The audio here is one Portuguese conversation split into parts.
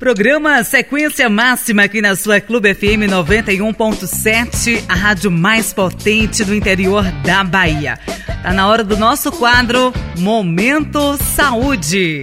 Programa Sequência Máxima aqui na sua Clube FM 91.7, a rádio mais potente do interior da Bahia. Tá na hora do nosso quadro Momento Saúde.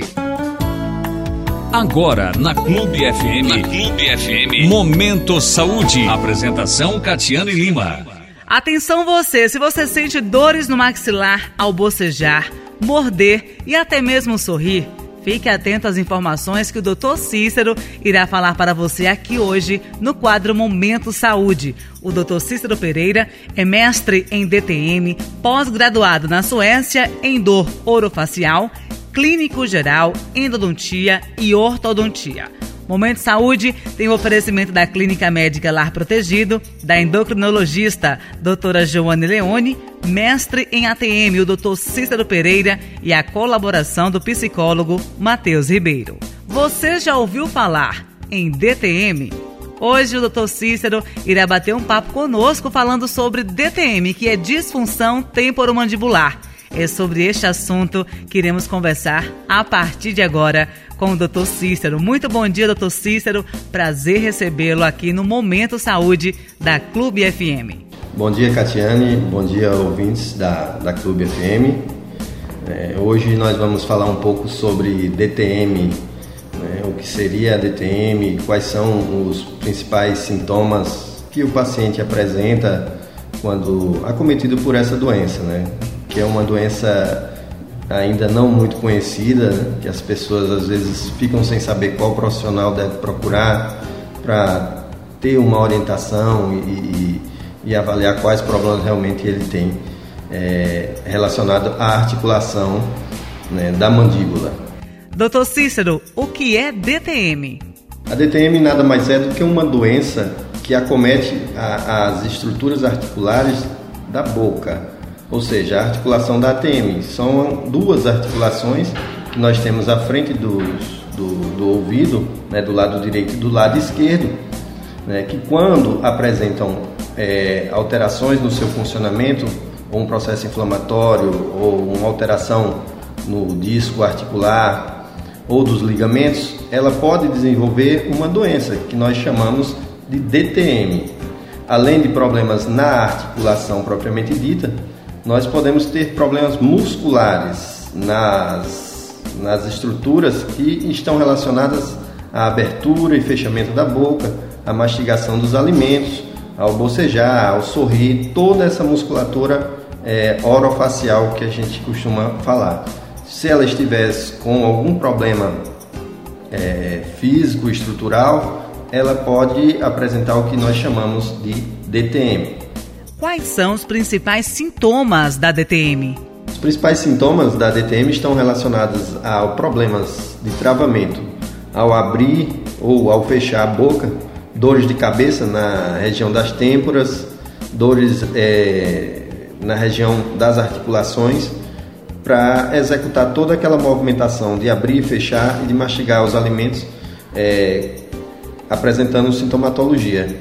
Agora na Clube FM. Na Clube FM. Momento Saúde. Apresentação Catiane Lima. Atenção você, se você sente dores no maxilar ao bocejar, morder e até mesmo sorrir, Fique atento às informações que o Dr. Cícero irá falar para você aqui hoje no quadro Momento Saúde. O Dr. Cícero Pereira é mestre em DTM, pós-graduado na Suécia em dor orofacial, clínico geral, endodontia e ortodontia. Momento Saúde tem o oferecimento da Clínica Médica Lar Protegido, da endocrinologista doutora Joane Leone, mestre em ATM, o doutor Cícero Pereira e a colaboração do psicólogo Matheus Ribeiro. Você já ouviu falar em DTM? Hoje o Dr. Cícero irá bater um papo conosco falando sobre DTM, que é disfunção temporomandibular. É sobre este assunto que iremos conversar a partir de agora com o Dr. Cícero. Muito bom dia, Dr. Cícero. Prazer recebê-lo aqui no Momento Saúde da Clube FM. Bom dia, Catiane. Bom dia, ouvintes da, da Clube FM. É, hoje nós vamos falar um pouco sobre DTM, né, o que seria a DTM, quais são os principais sintomas que o paciente apresenta quando acometido por essa doença, né? Que é uma doença ainda não muito conhecida, né? que as pessoas às vezes ficam sem saber qual profissional deve procurar para ter uma orientação e, e, e, avaliar quais problemas realmente ele tem é, relacionado à articulação né, da mandíbula. Doutor Cícero, o que é DTM? A DTM nada mais é do que uma doença que acomete a, as estruturas articulares da boca ou seja, a articulação da ATM. São duas articulações que nós temos à frente do, do, do ouvido, né, do lado direito e do lado esquerdo, né, que quando apresentam é, alterações no seu funcionamento, ou um processo inflamatório, ou uma alteração no disco articular ou dos ligamentos, ela pode desenvolver uma doença que nós chamamos de DTM. Além de problemas na articulação propriamente dita, nós podemos ter problemas musculares nas, nas estruturas que estão relacionadas à abertura e fechamento da boca, à mastigação dos alimentos, ao bocejar, ao sorrir, toda essa musculatura é, orofacial que a gente costuma falar. Se ela estivesse com algum problema é, físico, estrutural, ela pode apresentar o que nós chamamos de DTM. Quais são os principais sintomas da DTM? Os principais sintomas da DTM estão relacionados a problemas de travamento ao abrir ou ao fechar a boca, dores de cabeça na região das têmporas, dores é, na região das articulações, para executar toda aquela movimentação de abrir, fechar e de mastigar os alimentos, é, apresentando sintomatologia.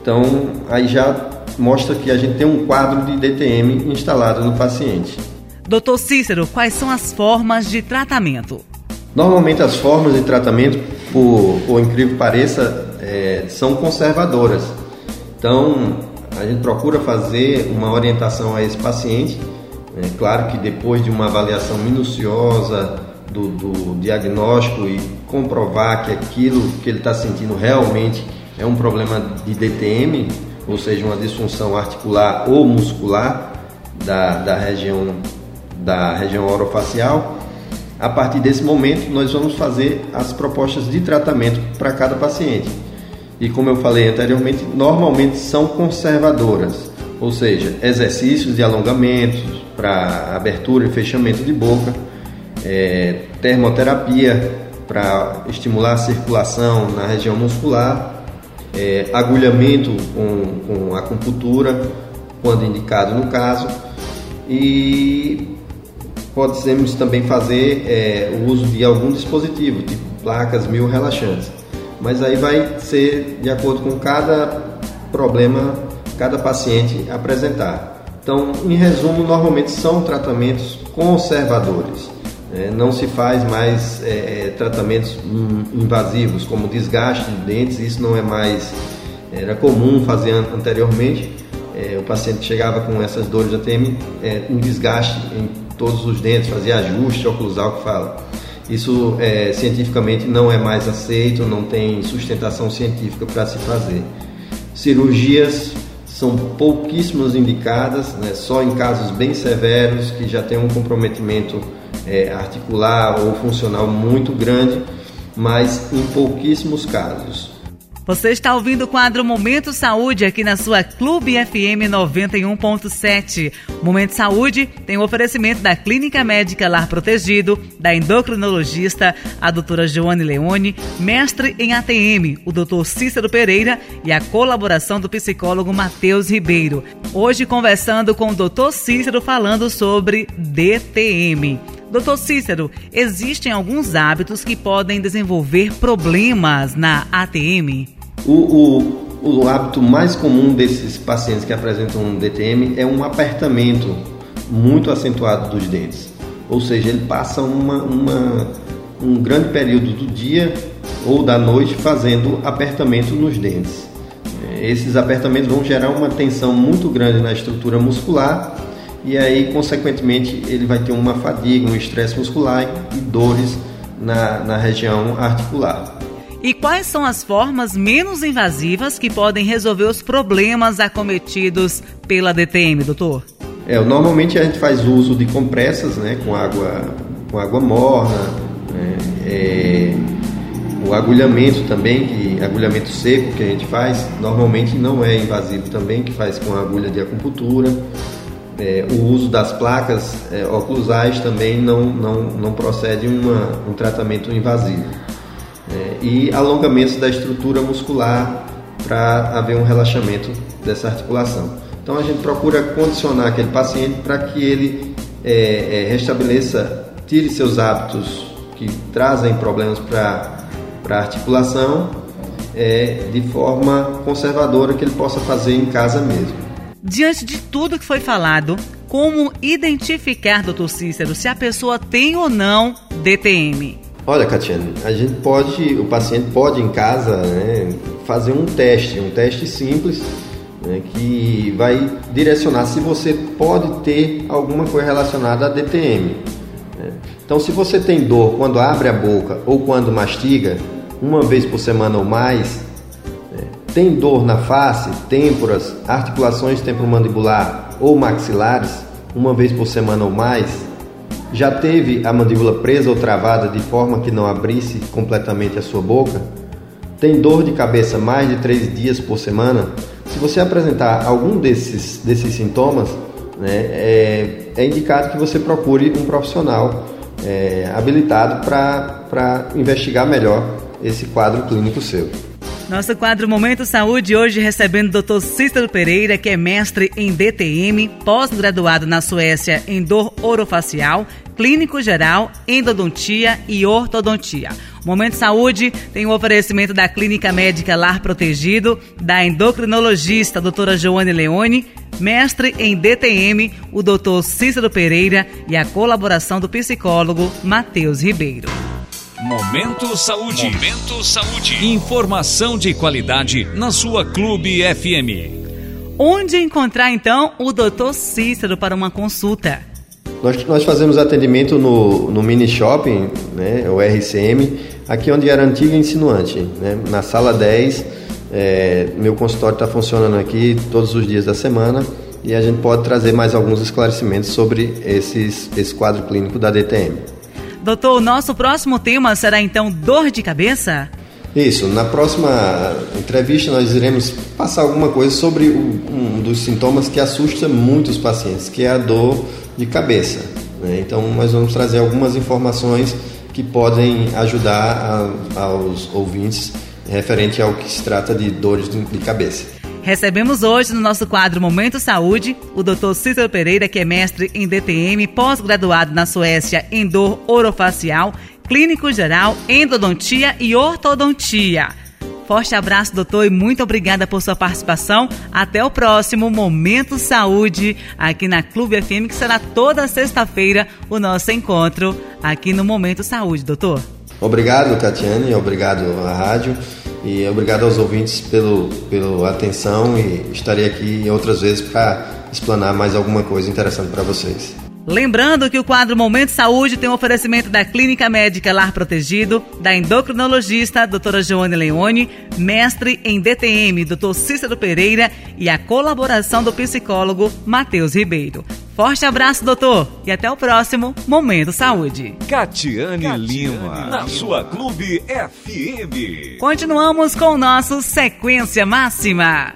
Então, aí já mostra que a gente tem um quadro de DTM instalado no paciente. Doutor Cícero, quais são as formas de tratamento? Normalmente as formas de tratamento, por, por incrível que pareça, é, são conservadoras. Então a gente procura fazer uma orientação a esse paciente. É claro que depois de uma avaliação minuciosa do, do diagnóstico e comprovar que aquilo que ele está sentindo realmente é um problema de DTM, ou seja, uma disfunção articular ou muscular da, da região da região orofacial. A partir desse momento, nós vamos fazer as propostas de tratamento para cada paciente. E como eu falei anteriormente, normalmente são conservadoras, ou seja, exercícios de alongamentos para abertura e fechamento de boca, é, termoterapia para estimular a circulação na região muscular é, agulhamento com, com acupuntura, quando indicado no caso, e podemos também fazer é, o uso de algum dispositivo, tipo placas mil relaxantes. Mas aí vai ser de acordo com cada problema, cada paciente apresentar. Então, em resumo, normalmente são tratamentos conservadores. É, não se faz mais é, é tratamentos invasivos, como desgaste de dentes, isso não é mais. Era comum fazer anteriormente. É, o paciente chegava com essas dores de ATM, é, um desgaste em todos os dentes, fazia ajuste oclusal que fala. Isso é, cientificamente não é mais aceito, não tem sustentação científica para se fazer. Cirurgias são pouquíssimas indicadas, né, só em casos bem severos que já tem um comprometimento é, articular ou funcional muito grande, mas em pouquíssimos casos. Você está ouvindo o quadro Momento Saúde aqui na sua Clube FM 91.7. Momento Saúde tem o um oferecimento da Clínica Médica Lar Protegido, da endocrinologista, a doutora Joane Leone, mestre em ATM, o doutor Cícero Pereira e a colaboração do psicólogo Matheus Ribeiro. Hoje conversando com o doutor Cícero falando sobre DTM. Doutor Cícero, existem alguns hábitos que podem desenvolver problemas na ATM? O, o, o hábito mais comum desses pacientes que apresentam um DTM é um apertamento muito acentuado dos dentes. Ou seja, ele passa uma, uma, um grande período do dia ou da noite fazendo apertamento nos dentes. Esses apertamentos vão gerar uma tensão muito grande na estrutura muscular e aí, consequentemente, ele vai ter uma fadiga, um estresse muscular e dores na, na região articular. E quais são as formas menos invasivas que podem resolver os problemas acometidos pela DTM, doutor? É, normalmente a gente faz uso de compressas, né, com água, com água morna, né, é, o agulhamento também, que agulhamento seco que a gente faz, normalmente não é invasivo também, que faz com agulha de acupuntura. É, o uso das placas é, oclusais também não, não, não procede uma, um tratamento invasivo. É, e alongamentos da estrutura muscular para haver um relaxamento dessa articulação. Então a gente procura condicionar aquele paciente para que ele é, é, restabeleça, tire seus hábitos que trazem problemas para a articulação é, de forma conservadora que ele possa fazer em casa mesmo. Diante de tudo que foi falado, como identificar, doutor Cícero, se a pessoa tem ou não DTM? Olha, Catiane, a gente pode, o paciente pode em casa né, fazer um teste, um teste simples, né, que vai direcionar se você pode ter alguma coisa relacionada a DTM. Né. Então, se você tem dor quando abre a boca ou quando mastiga, uma vez por semana ou mais, tem dor na face, têmporas, articulações temporomandibular ou maxilares, uma vez por semana ou mais? Já teve a mandíbula presa ou travada de forma que não abrisse completamente a sua boca? Tem dor de cabeça mais de três dias por semana? Se você apresentar algum desses, desses sintomas, né, é, é indicado que você procure um profissional é, habilitado para investigar melhor esse quadro clínico seu. Nosso quadro Momento Saúde hoje recebendo o Dr. Cícero Pereira, que é mestre em DTM, pós-graduado na Suécia em dor orofacial, clínico geral, endodontia e ortodontia. Momento Saúde tem o oferecimento da Clínica Médica Lar Protegido, da endocrinologista doutora Joane Leone, mestre em DTM, o doutor Cícero Pereira e a colaboração do psicólogo Matheus Ribeiro. Momento Saúde. Momento Saúde. Informação de qualidade na sua Clube FM. Onde encontrar então o Dr. Cícero para uma consulta? Nós, nós fazemos atendimento no, no mini shopping, né, o RCM, aqui onde era antigo insinuante, né, na sala 10. É, meu consultório está funcionando aqui todos os dias da semana e a gente pode trazer mais alguns esclarecimentos sobre esses, esse quadro clínico da DTM. Doutor, o nosso próximo tema será então dor de cabeça? Isso, na próxima entrevista nós iremos passar alguma coisa sobre um dos sintomas que assusta muitos pacientes, que é a dor de cabeça. Né? Então nós vamos trazer algumas informações que podem ajudar a, aos ouvintes referente ao que se trata de dores de cabeça. Recebemos hoje no nosso quadro Momento Saúde o Dr. Cícero Pereira, que é mestre em DTM, pós-graduado na Suécia em dor orofacial, clínico geral, endodontia e ortodontia. Forte abraço, doutor, e muito obrigada por sua participação. Até o próximo Momento Saúde, aqui na Clube FM, que será toda sexta-feira o nosso encontro aqui no Momento Saúde, doutor. Obrigado, Catiane, obrigado rádio e obrigado aos ouvintes pelo, pela atenção e estarei aqui outras vezes para explanar mais alguma coisa interessante para vocês. Lembrando que o quadro Momento Saúde tem um oferecimento da Clínica Médica Lar Protegido, da endocrinologista doutora Joane Leone, mestre em DTM, doutor Cícero Pereira e a colaboração do psicólogo Matheus Ribeiro. Forte abraço, doutor, e até o próximo Momento Saúde. Catiane, Catiane Lima, na sua Clube FM. Continuamos com o nosso Sequência Máxima.